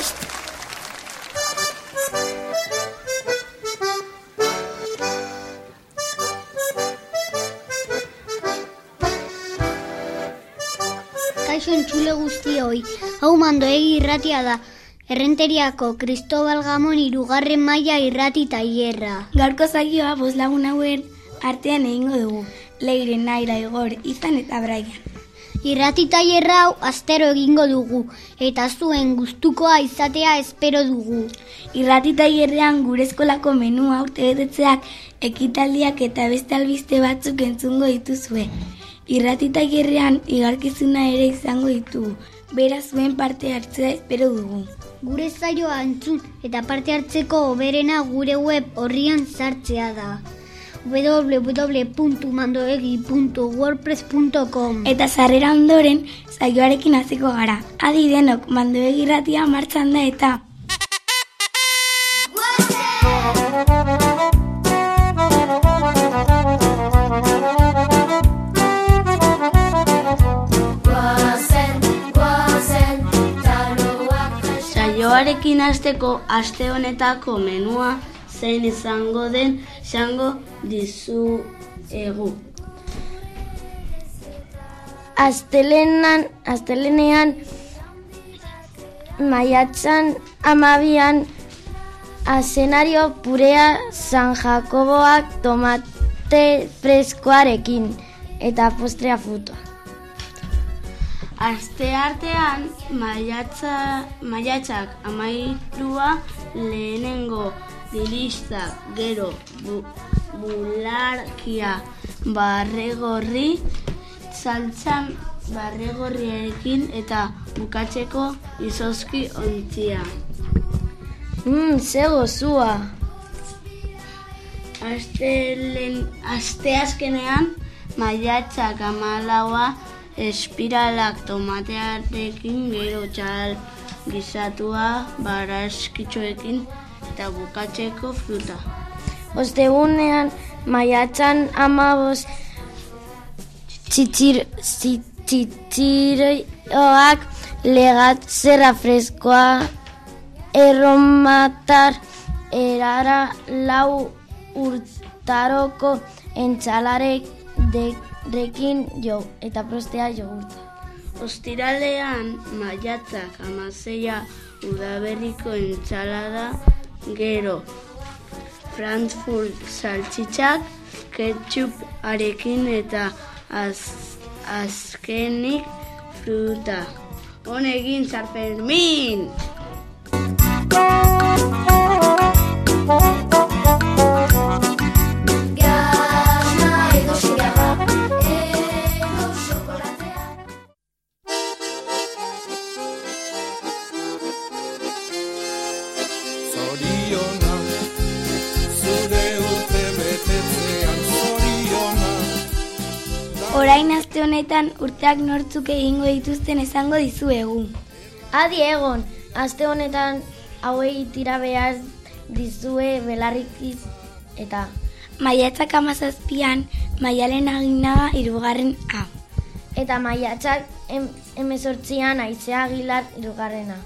prest! Kaixo entzule guztioi, hau mandoegi irratia da, Errenteriako Cristobal Gamon irugarren maila irrati tailerra. Gaurko zaioa bost lagun hauen artean egingo dugu. Leire, Naira, Igor, Izan eta Braian. Irrati tailerra hau astero egingo dugu eta zuen gustukoa izatea espero dugu. Irrati tailerrean gure eskolako menua urte betetzeak ekitaldiak eta beste albiste batzuk entzungo dituzue. Irrati tailerrean igarkizuna ere izango ditugu. Beraz zuen parte hartzea espero dugu. Gure zaioa entzun eta parte hartzeko oberena gure web horrian sartzea da www.mandoegi.wordpress.com Eta sarrera ondoren zaioarekin hasiko gara. Adi denok mandoegi irratia martxan da eta Saioarekin hasteko aste honetako menua zein izango den izango dizuegu. Astelenan, astelenean maiatzan amabian asenario purea San Jakoboak tomate freskoarekin eta postrea futua. Aste artean maiatza, maiatzak amairua lehenengo dilista gero bu, bularkia barregorri saltzan barregorriarekin eta bukatzeko izozki ontzia. Mm, ze gozua. Astelen, aste azkenean maiatzak amalaua espiralak tomatearekin gero txal gizatua baraskitxoekin eta bukatzeko fruta. Ostegunean maiatzan amabos txitzir, txitziroak legat zerra freskoa erromatar erara lau urtaroko entxalarek dekin jo eta prostea jogurta. Ostiralean maiatzak amazeia udaberriko entxalada gero Frankfurt saltzitzak ketchup arekin eta az, azkenik fruta. Honegin zarfermin! Zoriona, orain aste honetan urteak nortzuk egingo dituzten esango dizuegu. Adi egon, aste honetan hauei tira behar dizue belarrikiz eta Maiatzak amazazpian, maialen aginaga irugarren A. eta maiatzak em, emezortzian aizea agilar irugarrena.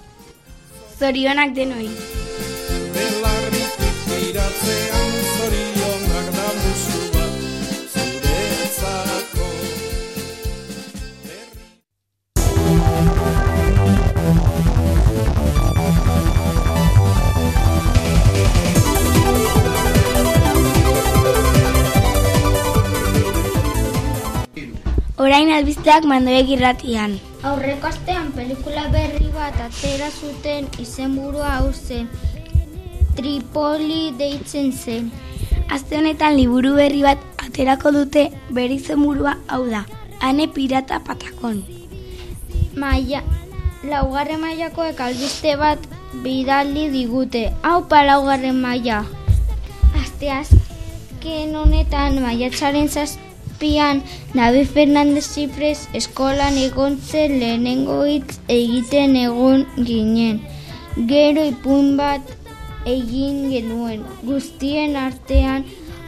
Zorionak denoi. Belarritik tiratzean Orain albisteak mandoek irratian. Aurreko astean pelikula berri bat atera zuten izenburua hau zen. Tripoli deitzen zen. Aste honetan liburu berri bat aterako dute bere izenburua hau da. Ane pirata patakon. Maia, laugarren mailakoek albiste bat bidali digute. Hau pa laugarren maila. Aste azken honetan maiatzaren zazpian David Fernandez Zipres eskolan egon zen lehenengo hitz egiten egon ginen. Gero ipun bat egin genuen. Guztien artean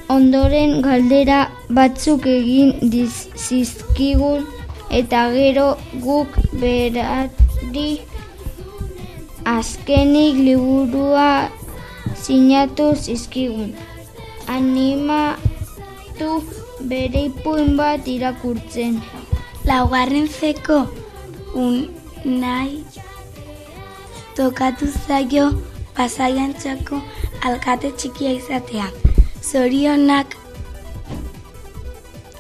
ondoren galdera batzuk egin diz- zizkigun eta gero guk berari azkenik liburua sinatu zizkigun. Animatu bere ipuin bat irakurtzen. Laugarren zeko un nahi tokatu zaio pasaian txako alkate txikia izatea. Zorionak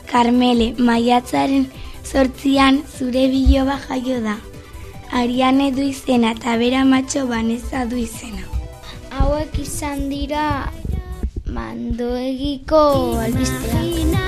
Karmele, maiatzaren sortzian zure biloba jaio da. Ariane du izena eta bera matxo baneza du izena. Hauek izan dira mandoegiko albisteak.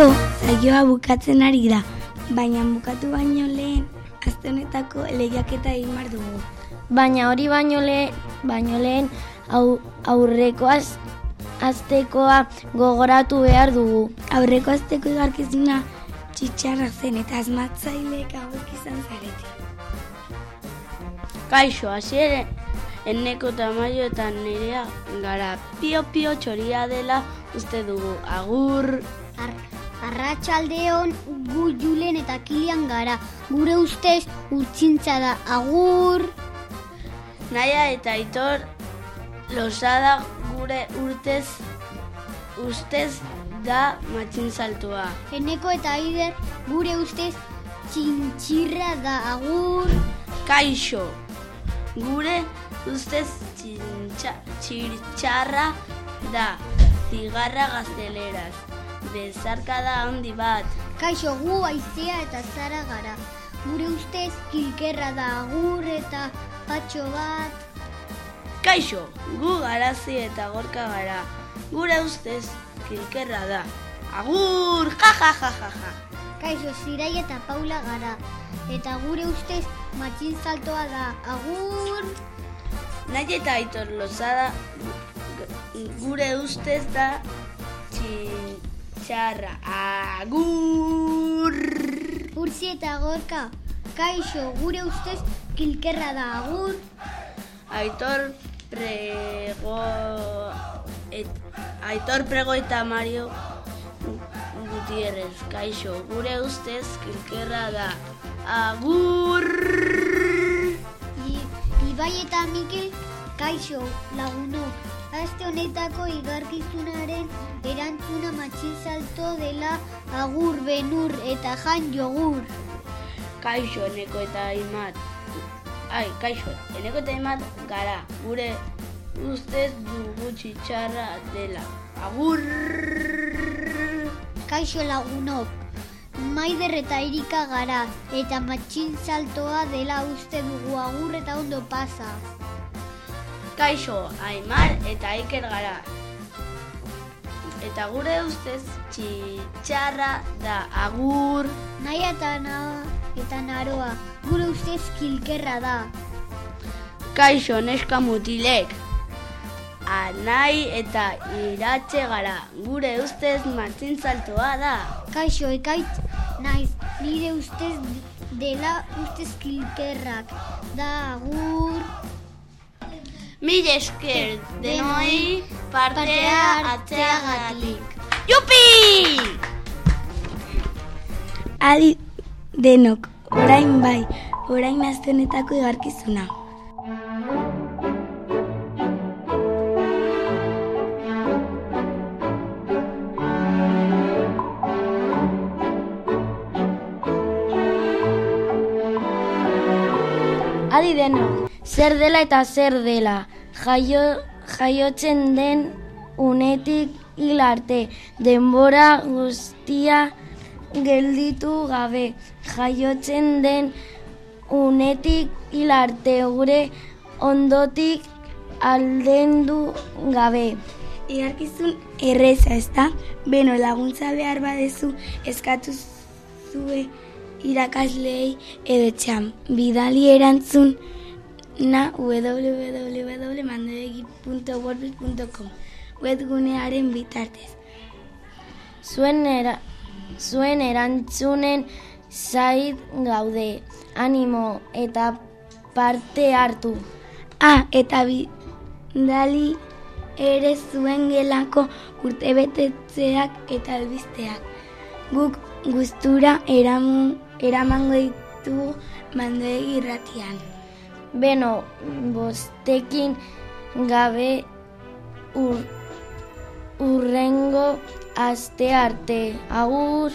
Aztonetako zaioa bukatzen ari da, baina bukatu baino lehen aztonetako lehiaketa egin behar dugu. Baina hori baino lehen, baino lehen au, aurreko az, aztekoa gogoratu behar dugu. Aurreko azteko igarkizuna txitxarra zen eta asmatzaileek hauek izan zarete. Kaixo, hasiere enneko tamaio eta nerea gara pio-pio txoria dela uste dugu. Agur! Ar Arratxaldeon gu julen eta kilian gara. Gure ustez urtsintza da agur. Naia eta Aitor losada gure urtez ustez da matxin saltua. Eneko eta Aider gure ustez txintxirra da agur. Kaixo, gure ustez txintxa, txirtxarra da zigarra gazteleraz. Bezarka da handi bat. Kaixo gu aizea eta zara gara. Gure ustez kilkerra da agur eta patxo bat. Kaixo, gu garazi eta gorka gara. Gure ustez kilkerra da. Agur, ja ja ja ja ja. Kaixo zirai eta paula gara. Eta gure ustez matxin saltoa da agur. Nahi eta aitor lozada gu- gure ustez da txintxarra. Agur! Urzi eta gorka. Kaixo gure ustez kilkerra da agur. Aitor prego... Et, Aitor prego eta Mario Gutierrez, kaixo, gure ustez kilkerra da. Agur! I, Ibai eta Mikel, kaixo, lagunok. Aste honetako igarkizunaren erantzuna matxin salto dela agur benur eta jan jogur. Kaixo, eneko eta imat. Ai, kaixo, eneko eta imat gara. Gure ustez dugu txitxarra dela. Agur! Kaixo lagunok. Maider eta Erika gara eta matxin saltoa dela uste dugu agur eta ondo pasa. Kaixo, Aimar eta Iker gara. Eta gure ustez txitxarra da agur. Naia eta na eta naroa, gure ustez kilkerra da. Kaixo, neska mutilek. Anai eta iratxe gara. Gure ustez matxin saltoa da. Kaixo ekaitz naiz, nire ustez dela ustez kilkerrak da agur. Mil esker denoi partea atzeagatik. Jupi! Adi denok, orain bai, orain aztenetako igarkizuna. Adi denok, zer dela eta zer dela, jaio, jaiotzen den unetik hil arte, denbora guztia gelditu gabe, jaiotzen den unetik hil arte, gure ondotik aldendu gabe. Igarkizun erreza, ezta? Beno, laguntza behar badezu eskatu zue irakasleei edo txam. Bidali erantzun na www.mandoegi.wordpress.com webgunearen bitartez. zuen, era, zuen erantzunen zait gaude, animo eta parte hartu. Ah, eta bidali ere zuen gelako urtebetetzeak eta albisteak. Guk gustura eramu, eramango ditugu mandoegi irratian. Beno, bostekin gabe ur, urrengo aste arte. Agur!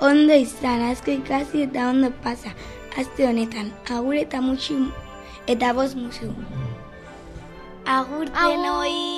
Ondo izan, asko ikasi eta ondo pasa. Aste honetan, agur eta musu eta bost musu. Agur denoi!